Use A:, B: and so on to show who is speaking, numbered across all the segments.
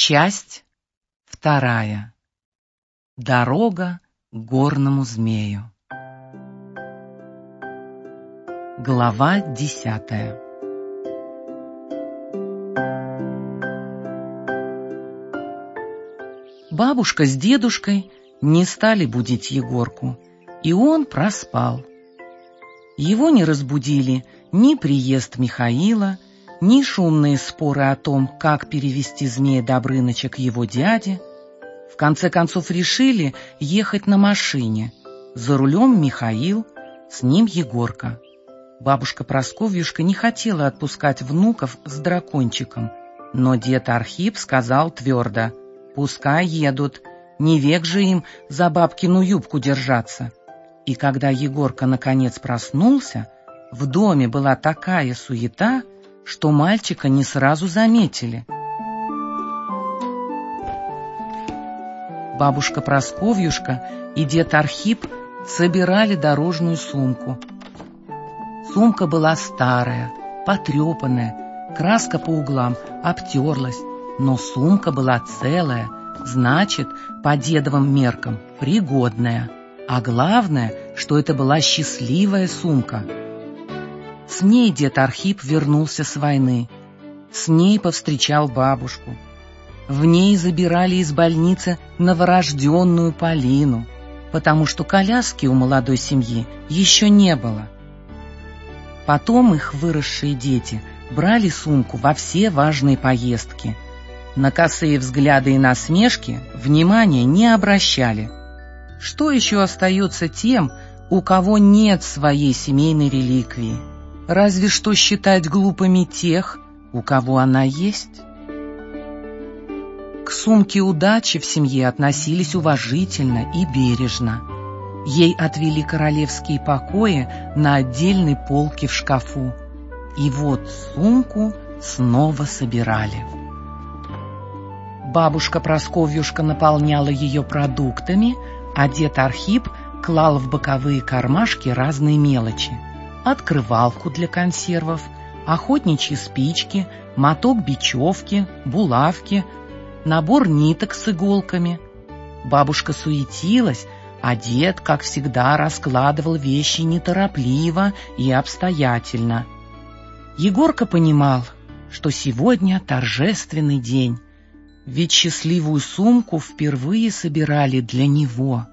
A: Часть вторая. Дорога к горному змею. Глава десятая. Бабушка с дедушкой не стали будить Егорку, и он проспал. Его не разбудили ни приезд Михаила, ни шумные споры о том, как перевести змея Добрыныча к его дяде. В конце концов решили ехать на машине. За рулем Михаил, с ним Егорка. Бабушка Просковьюшка не хотела отпускать внуков с дракончиком, но дед Архип сказал твердо, «Пускай едут, не век же им за бабкину юбку держаться». И когда Егорка наконец проснулся, в доме была такая суета, что мальчика не сразу заметили. Бабушка Просковьюшка и дед Архип собирали дорожную сумку. Сумка была старая, потрепанная, краска по углам обтерлась, но сумка была целая, значит, по дедовым меркам, пригодная. А главное, что это была счастливая сумка — с ней дед Архип вернулся с войны. С ней повстречал бабушку. В ней забирали из больницы новорожденную Полину, потому что коляски у молодой семьи еще не было. Потом их выросшие дети брали сумку во все важные поездки. На косые взгляды и насмешки внимания не обращали. Что еще остается тем, у кого нет своей семейной реликвии? Разве что считать глупыми тех, у кого она есть. К сумке удачи в семье относились уважительно и бережно. Ей отвели королевские покои на отдельной полке в шкафу. И вот сумку снова собирали. Бабушка Просковьюшка наполняла ее продуктами, а дед Архип клал в боковые кармашки разные мелочи — открывалку для консервов, охотничьи спички, моток бечевки, булавки, набор ниток с иголками. Бабушка суетилась, а дед, как всегда, раскладывал вещи неторопливо и обстоятельно. Егорка понимал, что сегодня торжественный день, ведь счастливую сумку впервые собирали для него,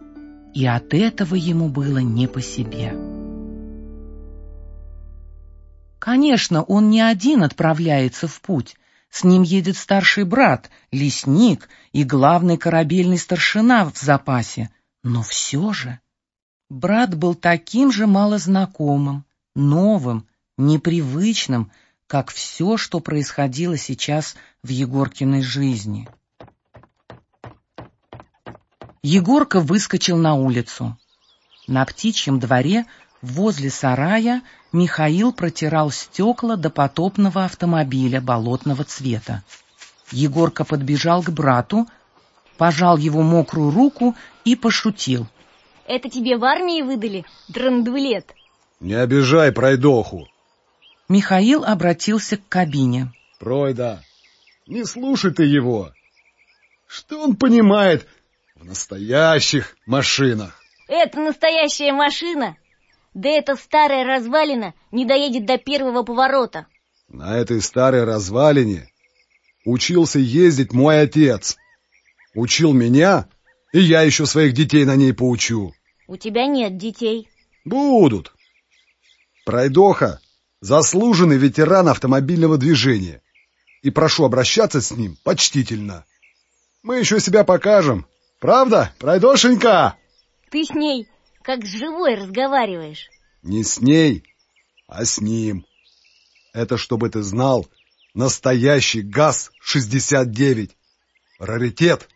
A: и от этого ему было не по себе. Конечно, он не один отправляется в путь. С ним едет старший брат, лесник и главный корабельный старшина в запасе. Но все же... Брат был таким же малознакомым, новым, непривычным, как все, что происходило сейчас в Егоркиной жизни. Егорка выскочил на улицу. На птичьем дворе Возле сарая Михаил протирал стекла до потопного автомобиля болотного цвета. Егорка подбежал к брату, пожал его мокрую руку и пошутил.
B: Это тебе в армии выдали, драндулет?
C: Не обижай пройдоху.
A: Михаил обратился к кабине.
C: Пройда, не слушай ты его. Что он понимает в настоящих машинах?
B: Это настоящая машина, да эта старая развалина не доедет до первого поворота.
C: На этой старой развалине учился ездить мой отец. Учил меня, и я еще своих детей на ней поучу.
B: У тебя нет детей.
C: Будут. Пройдоха — заслуженный ветеран автомобильного движения. И прошу обращаться с ним почтительно. Мы еще себя покажем. Правда, пройдошенька?
B: Ты с ней как с живой разговариваешь.
C: Не с ней, а с ним. Это, чтобы ты знал, настоящий ГАЗ-69. Раритет.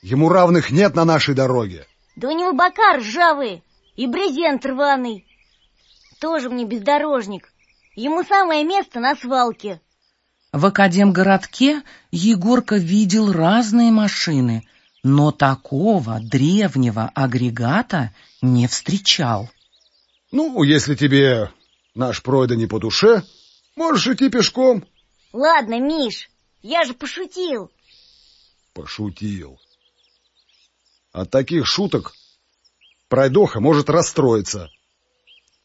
C: Ему равных нет на нашей дороге.
B: Да у него бока ржавые и брезент рваный. Тоже мне бездорожник. Ему самое место на свалке.
A: В Академгородке Егорка видел разные машины — но такого древнего агрегата не встречал.
C: Ну, если тебе наш пройда не по душе, можешь идти пешком.
B: Ладно, Миш, я же пошутил.
C: Пошутил. От таких шуток пройдоха может расстроиться.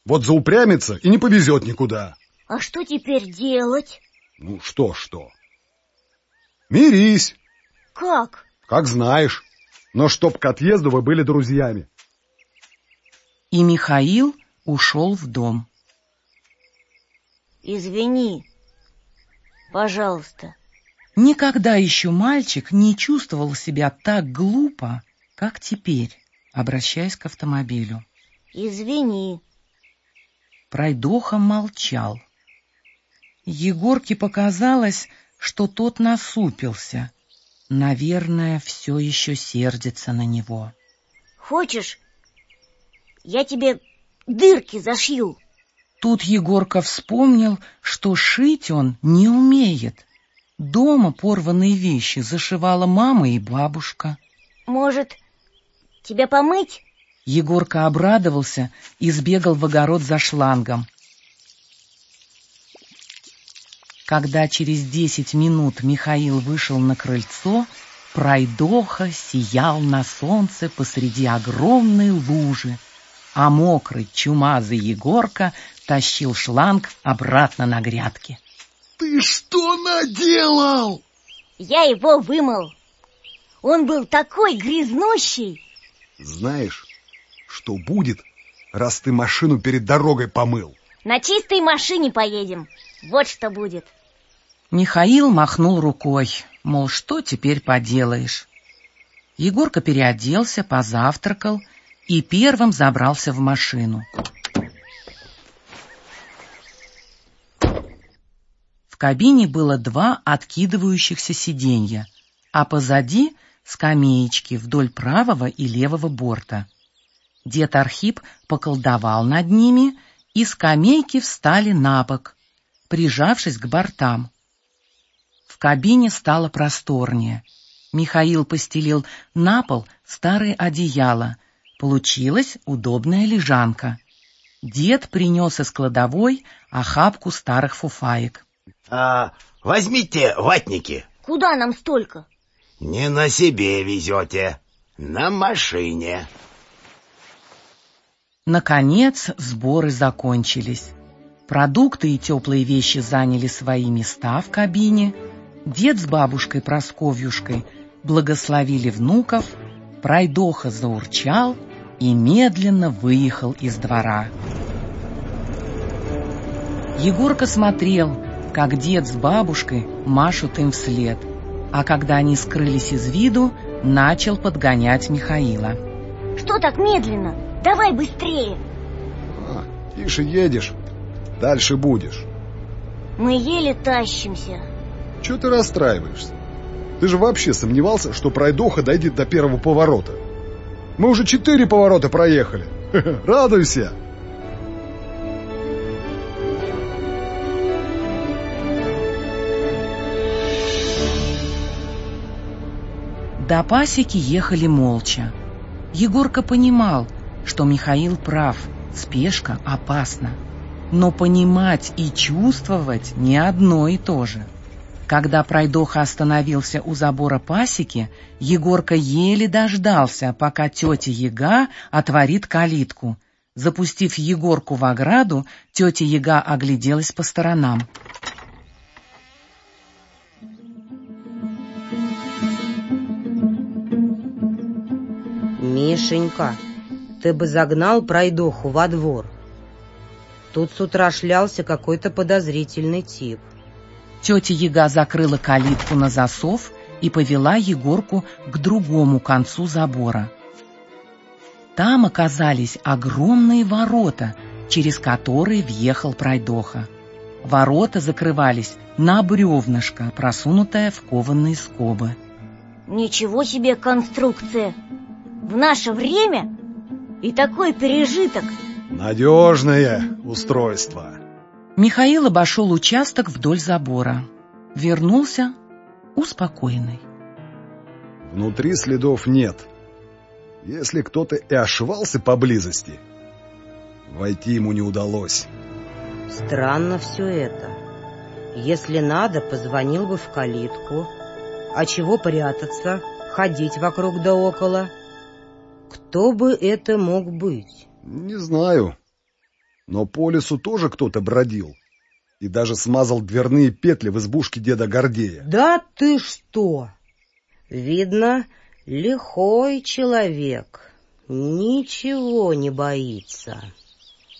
C: Вот заупрямится и не повезет никуда.
B: А что теперь делать?
C: Ну, что-что? Мирись.
B: Как?
C: Как знаешь. Но чтоб к отъезду вы были друзьями.
A: И Михаил ушел в дом.
B: Извини, пожалуйста.
A: Никогда еще мальчик не чувствовал себя так глупо, как теперь, обращаясь к автомобилю.
B: Извини.
A: Пройдоха молчал. Егорке показалось, что тот насупился. Наверное, все еще сердится на него.
B: Хочешь, я тебе дырки зашью?
A: Тут Егорка вспомнил, что шить он не умеет. Дома порванные вещи зашивала мама и бабушка.
B: Может, тебя помыть?
A: Егорка обрадовался и сбегал в огород за шлангом. Когда через десять минут Михаил вышел на крыльцо, пройдоха сиял на солнце посреди огромной лужи, а мокрый чумазый Егорка тащил шланг обратно на грядки.
C: Ты что наделал?
B: Я его вымыл. Он был такой грязнущий.
C: Знаешь, что будет, раз ты машину перед дорогой помыл?
B: На чистой машине поедем. Вот что будет.
A: Михаил махнул рукой, мол, что теперь поделаешь. Егорка переоделся, позавтракал и первым забрался в машину. В кабине было два откидывающихся сиденья, а позади скамеечки вдоль правого и левого борта. Дед Архип поколдовал над ними, и скамейки встали на бок, прижавшись к бортам. В кабине стало просторнее. Михаил постелил на пол старое одеяло. Получилась удобная лежанка. Дед принес из кладовой охапку старых фуфаек.
D: А, возьмите ватники.
B: Куда нам столько?
D: Не на себе везете, на машине.
A: Наконец сборы закончились. Продукты и теплые вещи заняли свои места в кабине. Дед с бабушкой Просковьюшкой благословили внуков, пройдоха заурчал и медленно выехал из двора. Егорка смотрел, как дед с бабушкой машут им вслед, а когда они скрылись из виду, начал подгонять Михаила.
B: Что так медленно? Давай быстрее.
C: А, тише едешь, дальше будешь.
B: Мы еле тащимся.
C: Чего ты расстраиваешься? Ты же вообще сомневался, что пройдоха дойдет до первого поворота. Мы уже четыре поворота проехали. Радуйся!
A: До пасеки ехали молча. Егорка понимал, что Михаил прав, спешка опасна. Но понимать и чувствовать не одно и то же. Когда пройдоха остановился у забора пасеки, Егорка еле дождался, пока тетя Яга отворит калитку. Запустив Егорку в ограду, тетя Яга огляделась по сторонам.
E: Мишенька, ты бы загнал пройдоху во двор. Тут с утра шлялся какой-то подозрительный тип.
A: Тетя Яга закрыла калитку на засов и повела Егорку к другому концу забора. Там оказались огромные ворота, через которые въехал пройдоха. Ворота закрывались на бревнышко, просунутое в кованые скобы.
B: Ничего себе конструкция! В наше время и такой пережиток.
C: Надежное устройство.
A: Михаил обошел участок вдоль забора. Вернулся успокоенный.
C: Внутри следов нет. Если кто-то и ошивался поблизости, войти ему не удалось.
E: Странно все это. Если надо, позвонил бы в калитку. А чего прятаться, ходить вокруг да около? Кто бы это мог быть?
C: Не знаю. Но по лесу тоже кто-то бродил. И даже смазал дверные петли в избушке деда Гордея.
E: Да ты что! Видно, лихой человек. Ничего не боится.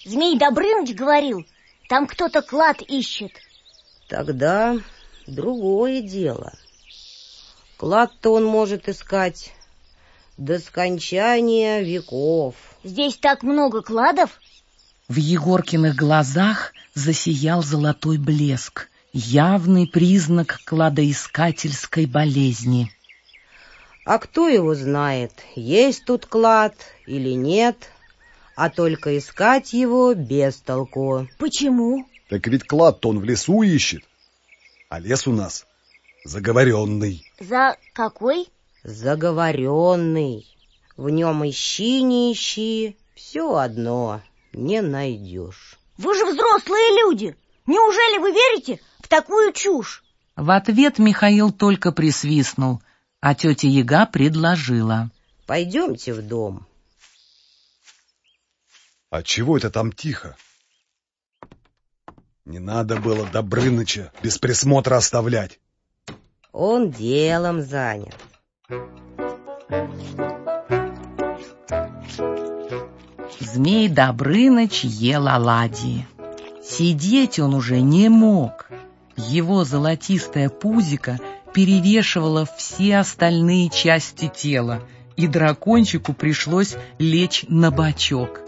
B: Змей Добрыныч говорил, там кто-то клад ищет.
E: Тогда другое дело. Клад-то он может искать до скончания веков.
B: Здесь так много кладов?
A: В Егоркиных глазах засиял золотой блеск, явный признак кладоискательской болезни.
E: А кто его знает, есть тут клад или нет, а только искать его без толку.
B: Почему?
C: Так ведь клад-то он в лесу ищет, а лес у нас заговоренный.
B: За какой?
E: Заговоренный. В нем ищи, не ищи, все одно не найдешь.
B: Вы же взрослые люди. Неужели вы верите в такую чушь?
A: В ответ Михаил только присвистнул, а тетя Яга предложила.
E: Пойдемте в дом.
C: А чего это там тихо? Не надо было Добрыныча без присмотра оставлять.
E: Он делом занят.
A: Змей Добрыныч ел оладьи. Сидеть он уже не мог. Его золотистая пузика перевешивала все остальные части тела, и дракончику пришлось лечь на бочок.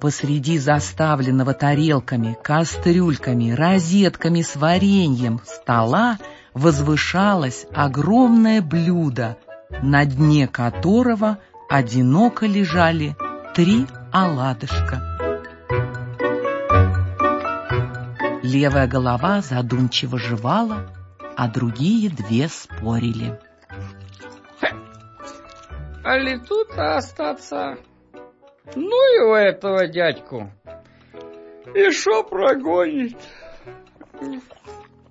A: Посреди заставленного тарелками, кастрюльками, розетками с вареньем стола возвышалось огромное блюдо, на дне которого одиноко лежали три оладышка. Левая голова задумчиво жевала, а другие две спорили.
F: А ли тут остаться? Ну его этого дядьку. И шо прогонит?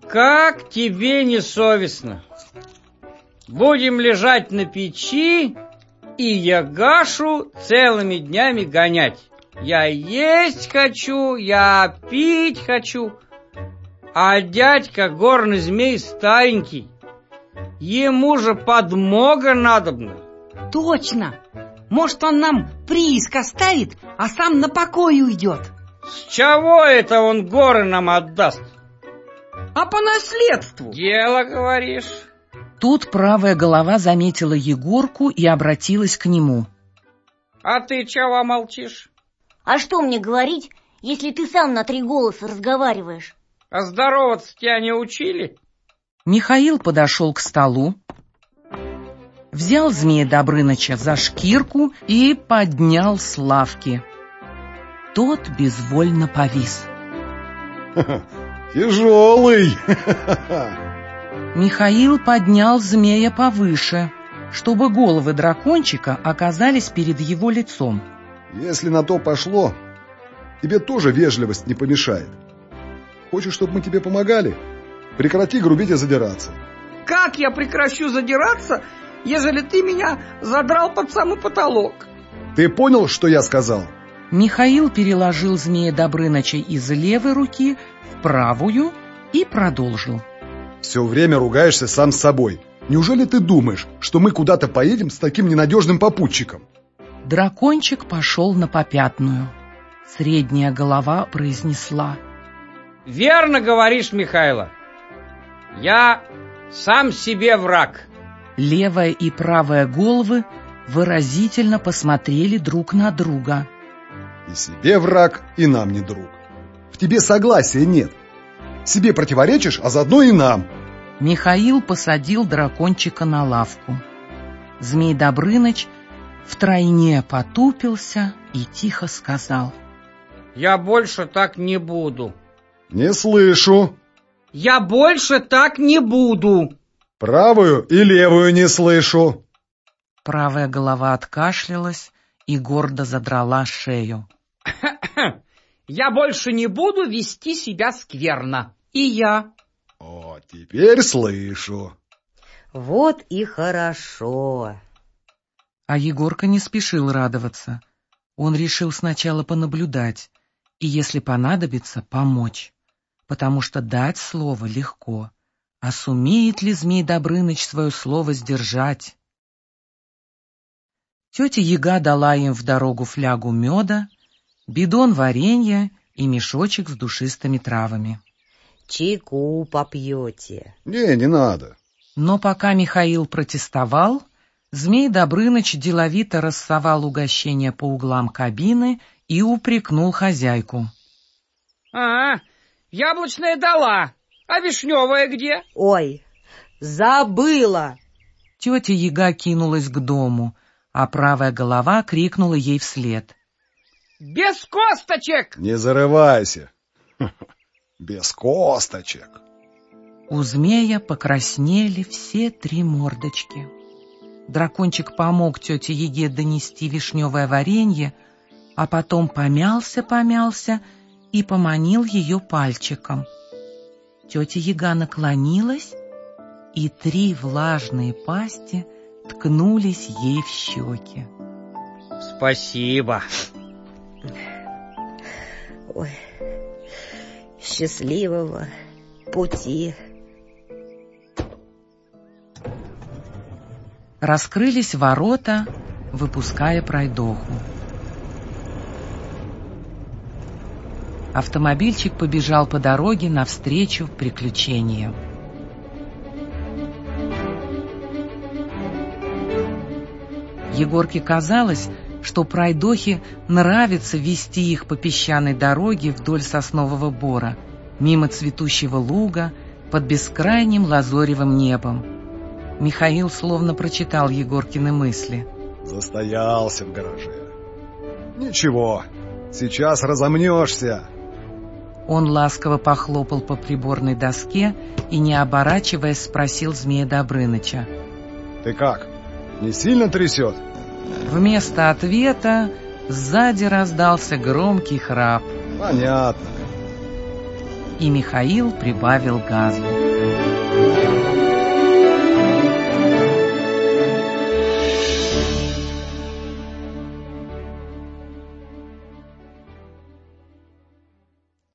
F: Как тебе не совестно? Будем лежать на печи и ягашу целыми днями гонять. Я есть хочу, я пить хочу. А дядька горный змей старенький. Ему же подмога надобна.
G: Точно! Может, он нам прииск оставит, а сам на покой уйдет.
F: С чего это он горы нам отдаст?
G: А по наследству?
F: Дело, говоришь?
A: Тут правая голова заметила Егорку и обратилась к нему.
F: А ты чего молчишь?
B: А что мне говорить, если ты сам на три голоса разговариваешь?
F: А здороваться тебя не учили?
A: Михаил подошел к столу, взял змея Добрыныча за шкирку и поднял с лавки. Тот безвольно повис.
C: Тяжелый!
A: Михаил поднял змея повыше, чтобы головы дракончика оказались перед его лицом.
C: Если на то пошло, тебе тоже вежливость не помешает. Хочешь, чтобы мы тебе помогали? Прекрати грубить и задираться.
G: Как я прекращу задираться, ежели ты меня задрал под самый потолок?
C: Ты понял, что я сказал?
A: Михаил переложил змея Добрыныча из левой руки в правую и продолжил.
C: Все время ругаешься сам с собой. Неужели ты думаешь, что мы куда-то поедем с таким ненадежным попутчиком?
A: Дракончик пошел на попятную. Средняя голова произнесла.
F: Верно говоришь, Михайло. Я сам себе враг.
A: Левая и правая головы выразительно посмотрели друг на друга.
C: И себе враг, и нам не друг. В тебе согласия нет. Себе противоречишь, а заодно и нам.
A: Михаил посадил дракончика на лавку. Змей Добрыныч втройне потупился и тихо сказал.
F: Я больше так не буду.
C: Не слышу.
G: Я больше так не буду.
C: Правую и левую не слышу.
A: Правая голова откашлялась и гордо задрала шею.
G: Я больше не буду вести себя скверно. И я.
C: О, теперь слышу.
E: Вот и хорошо.
A: А Егорка не спешил радоваться. Он решил сначала понаблюдать и, если понадобится, помочь. Потому что дать слово легко. А сумеет ли Змей Добрыныч свое слово сдержать? Тетя Яга дала им в дорогу флягу меда, бидон варенья и мешочек с душистыми травами.
E: Чайку попьете.
C: Не, не надо.
A: Но пока Михаил протестовал, Змей Добрыныч деловито рассовал угощение по углам кабины и упрекнул хозяйку.
F: А, яблочная дала, а вишневая где?
E: Ой, забыла!
A: Тетя Яга кинулась к дому, а правая голова крикнула ей вслед.
F: Без косточек!
C: Не зарывайся. Без косточек.
A: У змея покраснели все три мордочки. Дракончик помог тете Еге донести вишневое варенье, а потом помялся-помялся и поманил ее пальчиком. Тетя Яга наклонилась, и три влажные пасти ткнулись ей в щеки.
F: Спасибо.
E: Ой, счастливого пути.
A: Раскрылись ворота, выпуская пройдоху. Автомобильчик побежал по дороге навстречу приключениям. Егорке казалось, что пройдохе нравится вести их по песчаной дороге вдоль соснового бора, мимо цветущего луга, под бескрайним лазоревым небом. Михаил словно прочитал Егоркины мысли.
C: Застоялся в гараже. Ничего, сейчас разомнешься.
A: Он ласково похлопал по приборной доске и, не оборачиваясь, спросил Змея Добрыныча.
C: Ты как, не сильно трясет?
A: Вместо ответа сзади раздался громкий храп.
C: Понятно.
A: И Михаил прибавил газу.